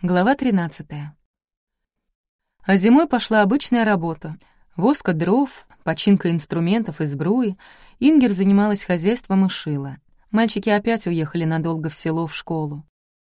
Глава 13. А зимой пошла обычная работа. Воска дров, починка инструментов из бруи. Ингер занималась хозяйством и шила. Мальчики опять уехали надолго в село в школу.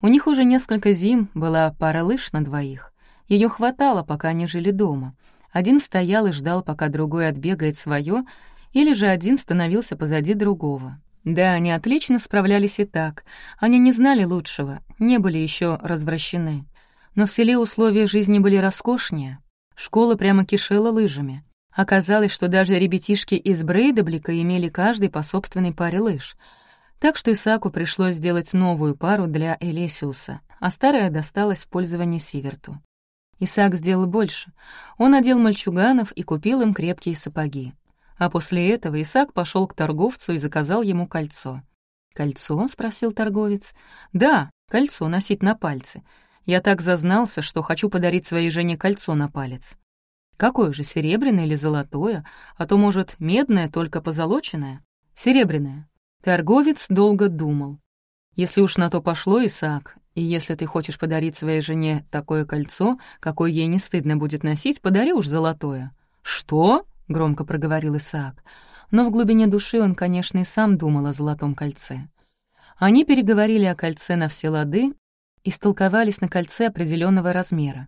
У них уже несколько зим была пара лыж на двоих. Ее хватало, пока они жили дома. Один стоял и ждал, пока другой отбегает свое, или же один становился позади другого. Да, они отлично справлялись и так. Они не знали лучшего, не были еще развращены. Но в селе условия жизни были роскошнее. Школа прямо кишела лыжами. Оказалось, что даже ребятишки из Брейдаблика имели каждый по собственной паре лыж. Так что Исаку пришлось сделать новую пару для Элесиуса, а старая досталась в пользование Сиверту. Исаак сделал больше. Он одел мальчуганов и купил им крепкие сапоги. А после этого Исаак пошел к торговцу и заказал ему кольцо. «Кольцо?» — спросил торговец. «Да, кольцо носить на пальце. Я так зазнался, что хочу подарить своей жене кольцо на палец». «Какое же, серебряное или золотое? А то, может, медное, только позолоченное?» «Серебряное». Торговец долго думал. «Если уж на то пошло, Исаак, и если ты хочешь подарить своей жене такое кольцо, какое ей не стыдно будет носить, подари уж золотое». «Что?» — громко проговорил Исаак. Но в глубине души он, конечно, и сам думал о золотом кольце. Они переговорили о кольце на все лады и столковались на кольце определенного размера.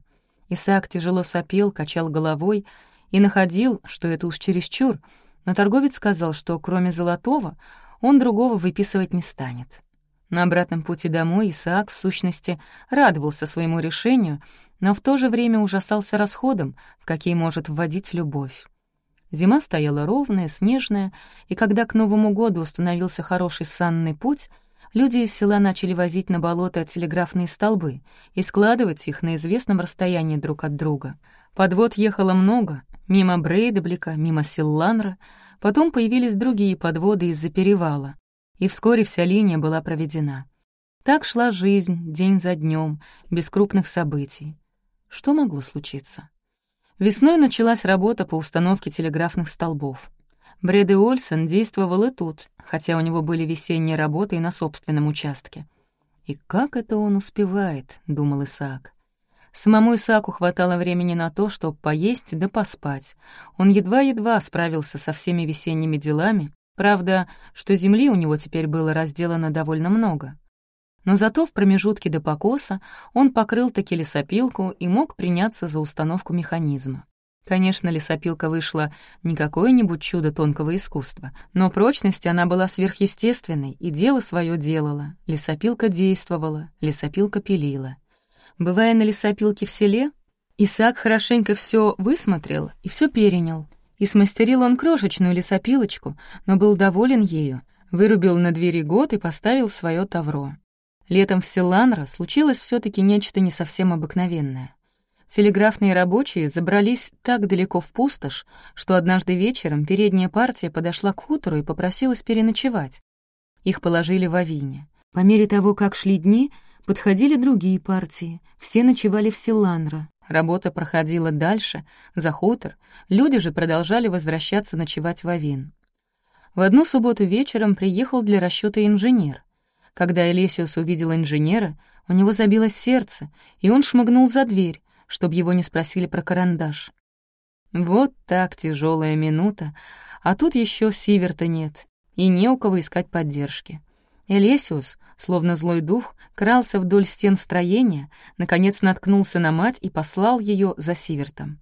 Исаак тяжело сопел, качал головой и находил, что это уж чересчур, но торговец сказал, что кроме золотого он другого выписывать не станет. На обратном пути домой Исаак, в сущности, радовался своему решению, но в то же время ужасался расходам, в какие может вводить любовь. Зима стояла ровная, снежная, и когда к Новому году установился хороший санный путь, люди из села начали возить на болото телеграфные столбы и складывать их на известном расстоянии друг от друга. Подвод ехало много, мимо Брейдеблика, мимо Силланра, потом появились другие подводы из-за перевала, и вскоре вся линия была проведена. Так шла жизнь, день за днем, без крупных событий. Что могло случиться? Весной началась работа по установке телеграфных столбов. Брэд Ольсен действовал и тут, хотя у него были весенние работы и на собственном участке. «И как это он успевает?» — думал Исаак. Самому Исааку хватало времени на то, чтобы поесть да поспать. Он едва-едва справился со всеми весенними делами, правда, что земли у него теперь было разделано довольно много. Но зато в промежутке до покоса он покрыл таки лесопилку и мог приняться за установку механизма. Конечно, лесопилка вышла не какое-нибудь чудо тонкого искусства, но прочности она была сверхъестественной и дело свое делала. Лесопилка действовала, лесопилка пилила. Бывая на лесопилке в селе, Исаак хорошенько все высмотрел и все перенял. И смастерил он крошечную лесопилочку, но был доволен ею, вырубил на двери год и поставил свое тавро. Летом в Силанро случилось все таки нечто не совсем обыкновенное. Телеграфные рабочие забрались так далеко в пустошь, что однажды вечером передняя партия подошла к хутору и попросилась переночевать. Их положили в Авине. По мере того, как шли дни, подходили другие партии, все ночевали в Силанро. Работа проходила дальше, за хутор, люди же продолжали возвращаться ночевать в Авин. В одну субботу вечером приехал для расчета инженер. Когда Элесиус увидел инженера, у него забилось сердце, и он шмыгнул за дверь, чтобы его не спросили про карандаш. Вот так тяжелая минута, а тут еще Сиверта нет, и не у кого искать поддержки. Элесиус, словно злой дух, крался вдоль стен строения, наконец наткнулся на мать и послал ее за Сивертом.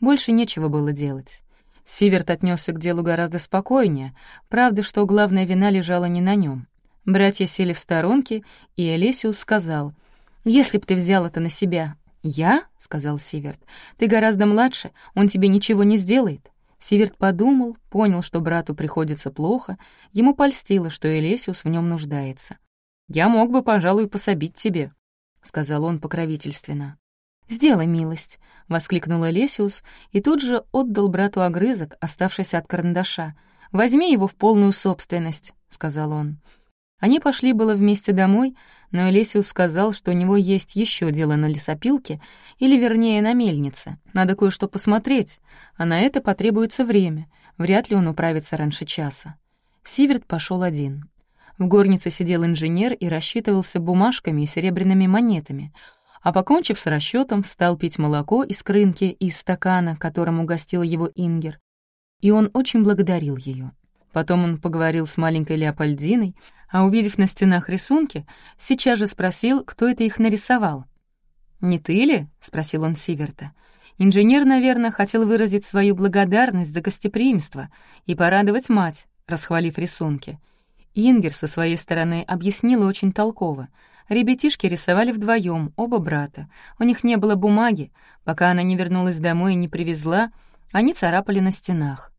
Больше нечего было делать. Сиверт отнесся к делу гораздо спокойнее, правда, что главная вина лежала не на нем. Братья сели в сторонке, и Элесиус сказал, «Если б ты взял это на себя». «Я?» — сказал Сиверт. «Ты гораздо младше, он тебе ничего не сделает». Сиверт подумал, понял, что брату приходится плохо, ему польстило, что Элесиус в нем нуждается. «Я мог бы, пожалуй, пособить тебе», — сказал он покровительственно. «Сделай милость», — воскликнул Элесиус и тут же отдал брату огрызок, оставшийся от карандаша. «Возьми его в полную собственность», — сказал он. Они пошли было вместе домой, но Элесиус сказал, что у него есть еще дело на лесопилке, или, вернее, на мельнице. Надо кое-что посмотреть, а на это потребуется время. Вряд ли он управится раньше часа. Сиверт пошел один. В горнице сидел инженер и рассчитывался бумажками и серебряными монетами, а, покончив с расчетом, стал пить молоко из крынки и из стакана, которым угостил его Ингер. И он очень благодарил ее. Потом он поговорил с маленькой Леопольдиной, а увидев на стенах рисунки, сейчас же спросил, кто это их нарисовал. «Не ты ли?» — спросил он Сиверта. Инженер, наверное, хотел выразить свою благодарность за гостеприимство и порадовать мать, расхвалив рисунки. Ингер со своей стороны объяснила очень толково. Ребятишки рисовали вдвоем, оба брата. У них не было бумаги. Пока она не вернулась домой и не привезла, они царапали на стенах.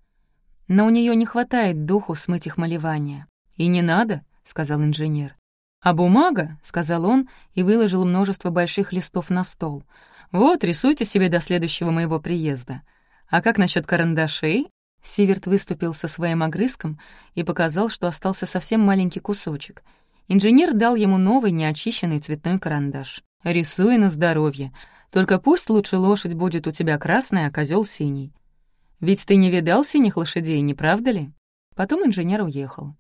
Но у нее не хватает духу смыть их малевания. «И не надо», — сказал инженер. «А бумага», — сказал он и выложил множество больших листов на стол. «Вот, рисуйте себе до следующего моего приезда. А как насчет карандашей?» Сиверт выступил со своим огрызком и показал, что остался совсем маленький кусочек. Инженер дал ему новый неочищенный цветной карандаш. «Рисуй на здоровье. Только пусть лучше лошадь будет у тебя красная, а козел синий. Ведь ты не видал синих лошадей, не правда ли?» Потом инженер уехал.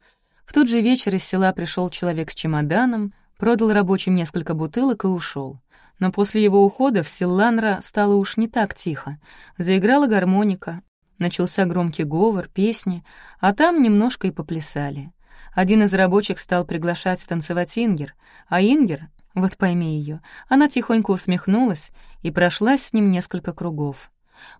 В тот же вечер из села пришел человек с чемоданом, продал рабочим несколько бутылок и ушел. Но после его ухода в Силланра стало уж не так тихо. Заиграла гармоника, начался громкий говор, песни, а там немножко и поплясали. Один из рабочих стал приглашать танцевать Ингер, а Ингер, вот пойми ее, она тихонько усмехнулась и прошлась с ним несколько кругов.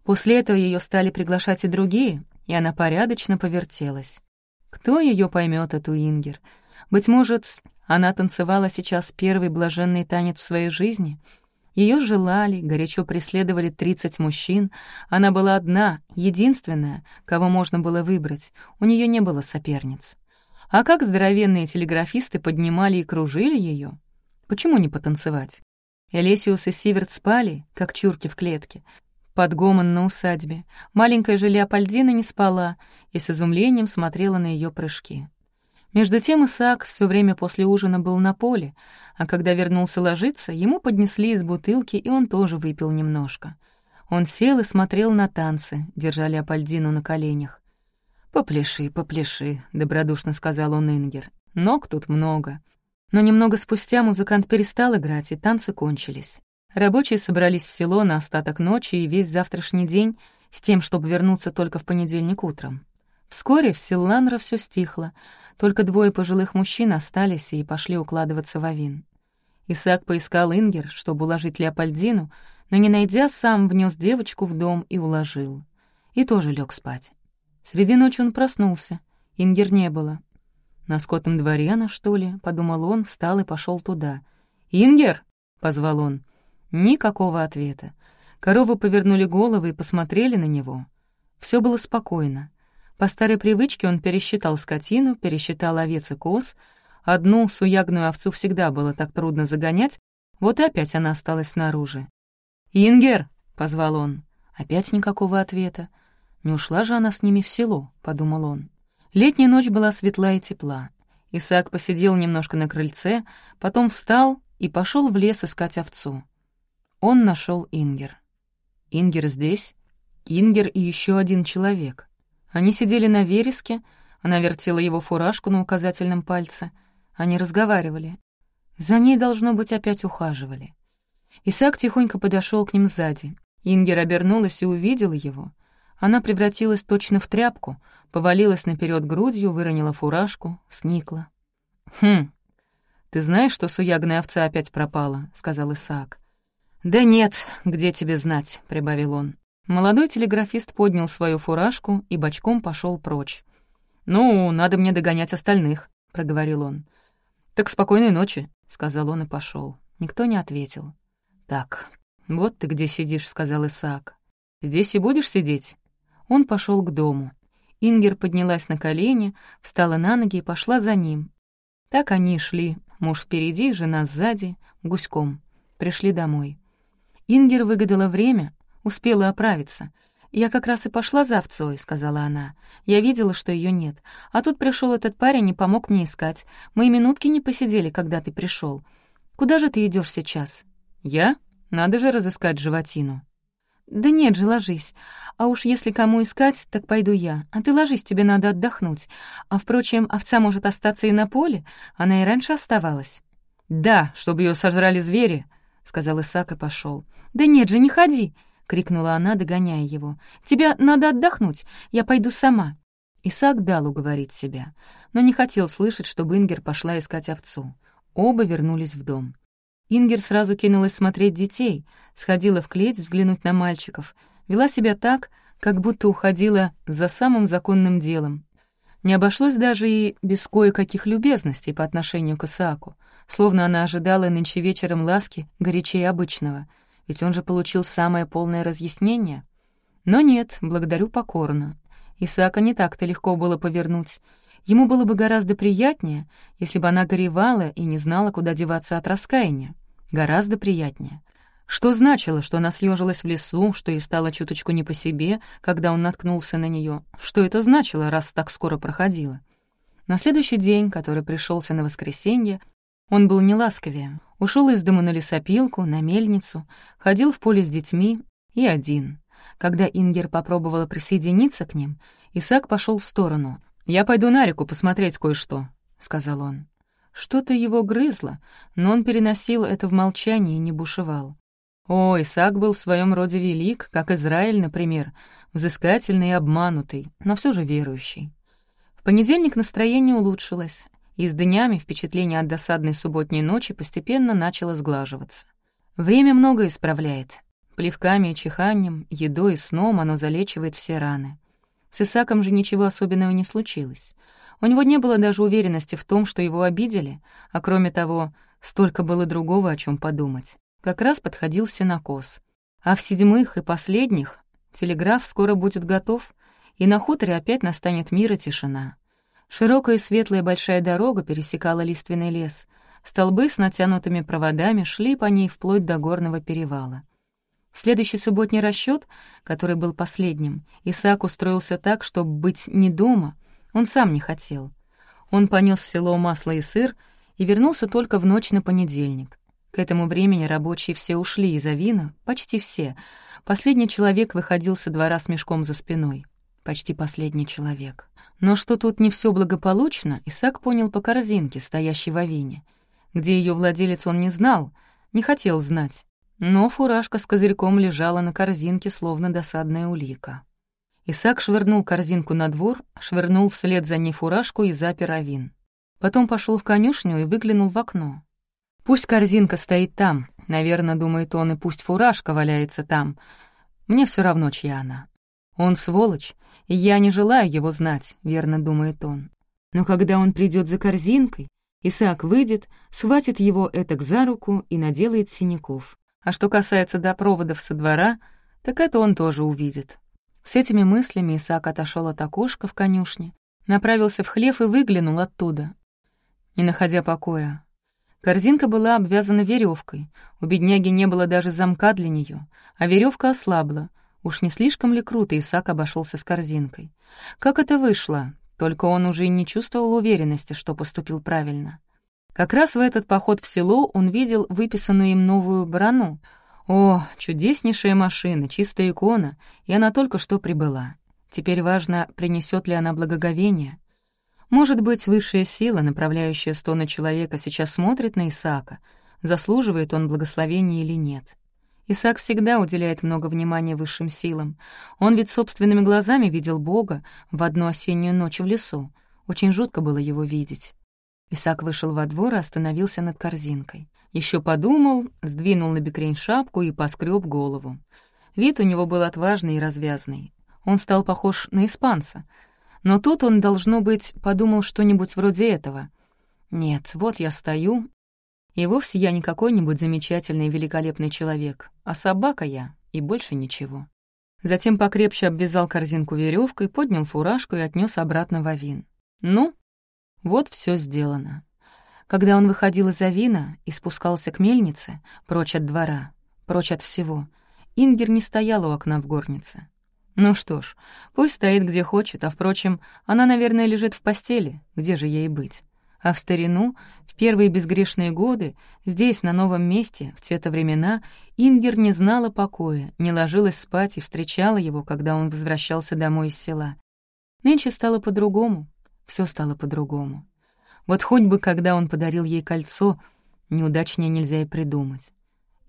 После этого ее стали приглашать и другие, и она порядочно повертелась. Кто ее поймет, эту Ингер? Быть может, она танцевала сейчас первый блаженный танец в своей жизни? Ее желали, горячо преследовали тридцать мужчин. Она была одна, единственная, кого можно было выбрать. У нее не было соперниц. А как здоровенные телеграфисты поднимали и кружили ее? Почему не потанцевать? Элесиус и Сиверт спали, как чурки в клетке, под гомон на усадьбе. Маленькая же Леопольдина не спала и с изумлением смотрела на ее прыжки. Между тем Исаак все время после ужина был на поле, а когда вернулся ложиться, ему поднесли из бутылки, и он тоже выпил немножко. Он сел и смотрел на танцы, держа Леопольдину на коленях. «Попляши, попляши», — добродушно сказал он Ингер. «Ног тут много». Но немного спустя музыкант перестал играть, и танцы кончились. Рабочие собрались в село на остаток ночи и весь завтрашний день с тем, чтобы вернуться только в понедельник утром. Вскоре в Силланра все стихло, только двое пожилых мужчин остались и пошли укладываться в авин. Исаак поискал Ингер, чтобы уложить Леопольдину, но, не найдя, сам внес девочку в дом и уложил. И тоже лег спать. Среди ночи он проснулся. Ингер не было. «На скотном дворе она, что ли?» — подумал он, встал и пошел туда. «Ингер!» — позвал он. Никакого ответа. Коровы повернули головы и посмотрели на него. Все было спокойно. По старой привычке он пересчитал скотину, пересчитал овец и коз. Одну суягную овцу всегда было так трудно загонять, вот и опять она осталась снаружи. «Ингер!» — позвал он. Опять никакого ответа. «Не ушла же она с ними в село», — подумал он. Летняя ночь была светла и тепла. Исаак посидел немножко на крыльце, потом встал и пошел в лес искать овцу. Он нашел Ингер. Ингер здесь, Ингер и еще один человек. Они сидели на вереске, она вертела его фуражку на указательном пальце. Они разговаривали. За ней, должно быть, опять ухаживали. Исаак тихонько подошел к ним сзади. Ингер обернулась и увидела его. Она превратилась точно в тряпку, повалилась наперед грудью, выронила фуражку, сникла. «Хм, ты знаешь, что суягная овца опять пропала?» — сказал Исаак. «Да нет, где тебе знать», — прибавил он. Молодой телеграфист поднял свою фуражку и бочком пошел прочь. «Ну, надо мне догонять остальных», — проговорил он. «Так спокойной ночи», — сказал он и пошел. Никто не ответил. «Так, вот ты где сидишь», — сказал Исаак. «Здесь и будешь сидеть?» Он пошел к дому. Ингер поднялась на колени, встала на ноги и пошла за ним. Так они шли, муж впереди, жена сзади, гуськом. Пришли домой. Ингер выгадала время, успела оправиться. «Я как раз и пошла за овцой», — сказала она. «Я видела, что ее нет. А тут пришел этот парень и помог мне искать. Мы и минутки не посидели, когда ты пришел. Куда же ты идешь сейчас?» «Я? Надо же разыскать животину». «Да нет же, ложись. А уж если кому искать, так пойду я. А ты ложись, тебе надо отдохнуть. А, впрочем, овца может остаться и на поле. Она и раньше оставалась». «Да, чтобы ее сожрали звери. — сказал Исаак и пошел. «Да нет же, не ходи!» — крикнула она, догоняя его. «Тебе надо отдохнуть, я пойду сама». Исаак дал уговорить себя, но не хотел слышать, чтобы Ингер пошла искать овцу. Оба вернулись в дом. Ингер сразу кинулась смотреть детей, сходила в клеть взглянуть на мальчиков, вела себя так, как будто уходила за самым законным делом. Не обошлось даже и без кое-каких любезностей по отношению к Исааку, словно она ожидала нынче вечером ласки горячее обычного, ведь он же получил самое полное разъяснение. Но нет, благодарю покорно. Исаака не так-то легко было повернуть. Ему было бы гораздо приятнее, если бы она горевала и не знала, куда деваться от раскаяния. Гораздо приятнее. Что значило, что она съежилась в лесу, что ей стало чуточку не по себе, когда он наткнулся на нее? Что это значило, раз так скоро проходило? На следующий день, который пришелся на воскресенье, он был неласковее. Ушел из дома на лесопилку, на мельницу, ходил в поле с детьми и один. Когда Ингер попробовала присоединиться к ним, Исаак пошел в сторону. «Я пойду на реку посмотреть кое-что», — сказал он. Что-то его грызло, но он переносил это в молчании и не бушевал. О, Исаак был в своем роде велик, как Израиль, например, взыскательный и обманутый, но все же верующий. В понедельник настроение улучшилось, и с днями впечатление от досадной субботней ночи постепенно начало сглаживаться. Время многое исправляет. Плевками и чиханием, едой и сном оно залечивает все раны. С Исаком же ничего особенного не случилось. У него не было даже уверенности в том, что его обидели, а кроме того, столько было другого, о чем подумать. Как раз подходил сенокос. А в седьмых и последних телеграф скоро будет готов, и на хуторе опять настанет мир и тишина. Широкая светлая большая дорога пересекала лиственный лес. Столбы с натянутыми проводами шли по ней вплоть до горного перевала. В следующий субботний расчет, который был последним, Исаак устроился так, чтобы быть не дома. Он сам не хотел. Он понес в село масло и сыр и вернулся только в ночь на понедельник. К этому времени рабочие все ушли из Авина, почти все. Последний человек выходил со двора с мешком за спиной. Почти последний человек. Но что тут не все благополучно, Исаак понял по корзинке, стоящей в Авине. Где ее владелец он не знал, не хотел знать. Но фуражка с козырьком лежала на корзинке, словно досадная улика. Исаак швырнул корзинку на двор, швырнул вслед за ней фуражку и запер авин. Потом пошел в конюшню и выглянул в окно. Пусть корзинка стоит там, наверное, думает он, и пусть фуражка валяется там. Мне все равно, чья она. Он сволочь, и я не желаю его знать, верно думает он. Но когда он придет за корзинкой, Исаак выйдет, схватит его этак за руку и наделает синяков. А что касается допроводов со двора, так это он тоже увидит. С этими мыслями Исаак отошел от окошка в конюшне, направился в хлев и выглянул оттуда, не находя покоя. Корзинка была обвязана веревкой, у бедняги не было даже замка для нее, а веревка ослабла. Уж не слишком ли круто Исаак обошелся с корзинкой? Как это вышло? Только он уже и не чувствовал уверенности, что поступил правильно. Как раз в этот поход в село он видел выписанную им новую барану. О, чудеснейшая машина, чистая икона, и она только что прибыла. Теперь важно, принесет ли она благоговение. Может быть, высшая сила, направляющая стоны человека, сейчас смотрит на Исаака, заслуживает он благословения или нет. Исаак всегда уделяет много внимания высшим силам. Он ведь собственными глазами видел Бога в одну осеннюю ночь в лесу. Очень жутко было его видеть. Исаак вышел во двор и остановился над корзинкой. Еще подумал, сдвинул на бекрень шапку и поскреб голову. Вид у него был отважный и развязный. Он стал похож на испанца. Но тут он, должно быть, подумал что-нибудь вроде этого. «Нет, вот я стою, и вовсе я не какой-нибудь замечательный и великолепный человек, а собака я, и больше ничего». Затем покрепче обвязал корзинку веревкой, поднял фуражку и отнес обратно в авин. «Ну, вот все сделано. Когда он выходил из Авина и спускался к мельнице, прочь от двора, прочь от всего, Ингер не стояла у окна в горнице. Ну что ж, пусть стоит где хочет, а, впрочем, она, наверное, лежит в постели, где же ей быть. А в старину, в первые безгрешные годы, здесь, на новом месте, в те-то времена, Ингер не знала покоя, не ложилась спать и встречала его, когда он возвращался домой из села. Нынче стало по-другому, все стало по-другому. Вот хоть бы, когда он подарил ей кольцо, неудачнее нельзя и придумать.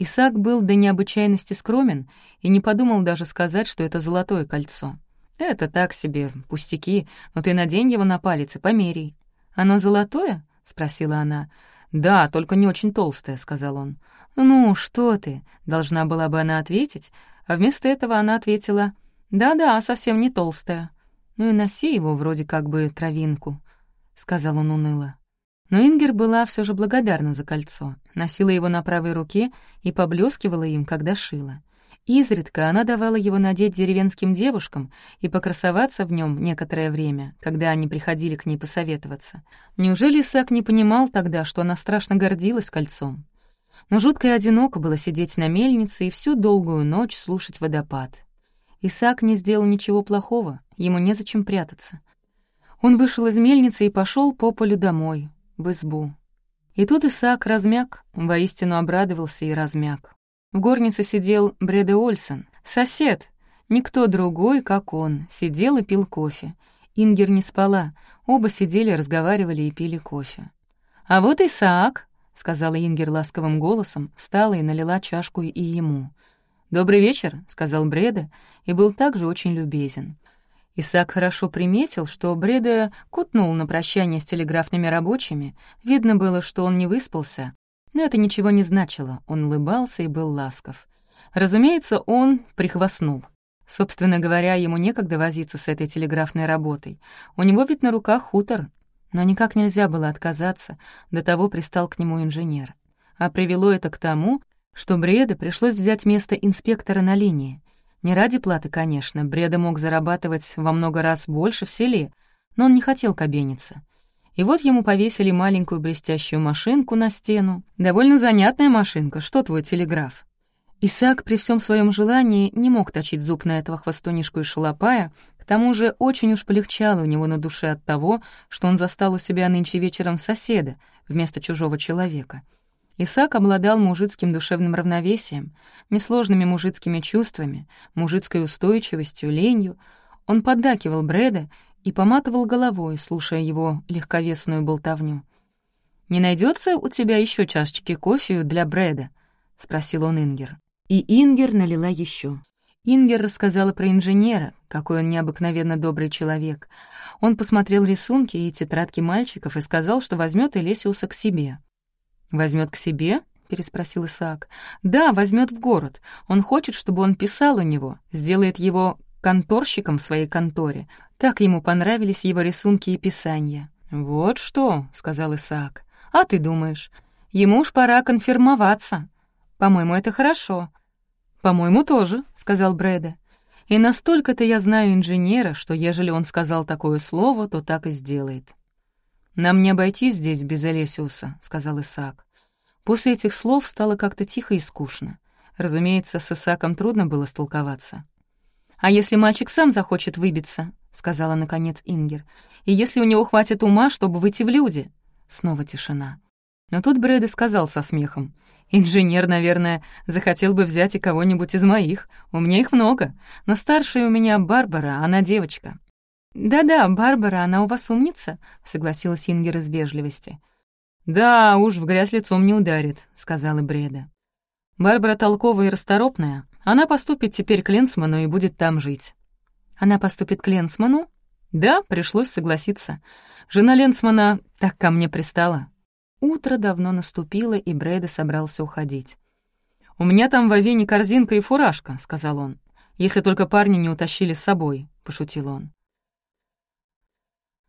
Исаак был до необычайности скромен и не подумал даже сказать, что это золотое кольцо. «Это так себе, пустяки, но ты надень его на палец и померяй». «Оно золотое?» — спросила она. «Да, только не очень толстое», — сказал он. «Ну, что ты?» — должна была бы она ответить, а вместо этого она ответила «Да-да, совсем не толстая». «Ну и носи его вроде как бы травинку», — сказал он уныло. Но Ингер была все же благодарна за кольцо, носила его на правой руке и поблескивала им, когда шила. Изредка она давала его надеть деревенским девушкам и покрасоваться в нем некоторое время, когда они приходили к ней посоветоваться. Неужели Исаак не понимал тогда, что она страшно гордилась кольцом? Но жутко и одиноко было сидеть на мельнице и всю долгую ночь слушать водопад. Исаак не сделал ничего плохого, ему незачем прятаться. Он вышел из мельницы и пошел по полю домой, в избу. И тут Исаак размяк, воистину обрадовался и размяк. В горнице сидел Бреде Ольсен, сосед, никто другой, как он, сидел и пил кофе. Ингер не спала, оба сидели, разговаривали и пили кофе. «А вот Исаак», — сказала Ингер ласковым голосом, встала и налила чашку и ему. «Добрый вечер», — сказал Бреда, и был также очень любезен. Исаак хорошо приметил, что Бреда кутнул на прощание с телеграфными рабочими. Видно было, что он не выспался. Но это ничего не значило, он улыбался и был ласков. Разумеется, он прихвастнул. Собственно говоря, ему некогда возиться с этой телеграфной работой. У него ведь на руках хутор. Но никак нельзя было отказаться, до того пристал к нему инженер. А привело это к тому, что Бреда пришлось взять место инспектора на линии. Не ради платы, конечно, Бреда мог зарабатывать во много раз больше в селе, но он не хотел кабениться. И вот ему повесили маленькую блестящую машинку на стену. Довольно занятная машинка, что твой телеграф? Исаак при всем своем желании не мог точить зуб на этого хвостунишку и шалопая, к тому же очень уж полегчало у него на душе от того, что он застал у себя нынче вечером соседа вместо чужого человека — Исаак обладал мужицким душевным равновесием, несложными мужицкими чувствами, мужицкой устойчивостью, ленью. Он поддакивал Брэда и поматывал головой, слушая его легковесную болтовню. «Не найдется у тебя еще чашечки кофе для Брэда?» — спросил он Ингер. И Ингер налила еще. Ингер рассказала про инженера, какой он необыкновенно добрый человек. Он посмотрел рисунки и тетрадки мальчиков и сказал, что возьмет Элесиуса к себе. Возьмет к себе?» — переспросил Исаак. «Да, возьмет в город. Он хочет, чтобы он писал у него, сделает его конторщиком в своей конторе. Так ему понравились его рисунки и писания». «Вот что», — сказал Исаак. «А ты думаешь, ему уж пора конфирмоваться. По-моему, это хорошо». «По-моему, тоже», — сказал Брэда. «И настолько-то я знаю инженера, что ежели он сказал такое слово, то так и сделает». «Нам не обойтись здесь без Элесиуса», — сказал Исаак. После этих слов стало как-то тихо и скучно. Разумеется, с Исааком трудно было столковаться. «А если мальчик сам захочет выбиться?» — сказала, наконец, Ингер. «И если у него хватит ума, чтобы выйти в люди?» Снова тишина. Но тут Брэда сказал со смехом. «Инженер, наверное, захотел бы взять и кого-нибудь из моих. У меня их много. Но старшая у меня Барбара, она девочка». «Да-да, Барбара, она у вас умница», — согласилась Ингер из вежливости. «Да, уж в грязь лицом не ударит», — сказала Бреда. «Барбара толковая и расторопная. Она поступит теперь к Ленсману и будет там жить». «Она поступит к Ленсману?» «Да, пришлось согласиться. Жена Ленсмана так ко мне пристала». Утро давно наступило, и Бреда собрался уходить. «У меня там в Авене корзинка и фуражка», — сказал он. «Если только парни не утащили с собой», — пошутил он.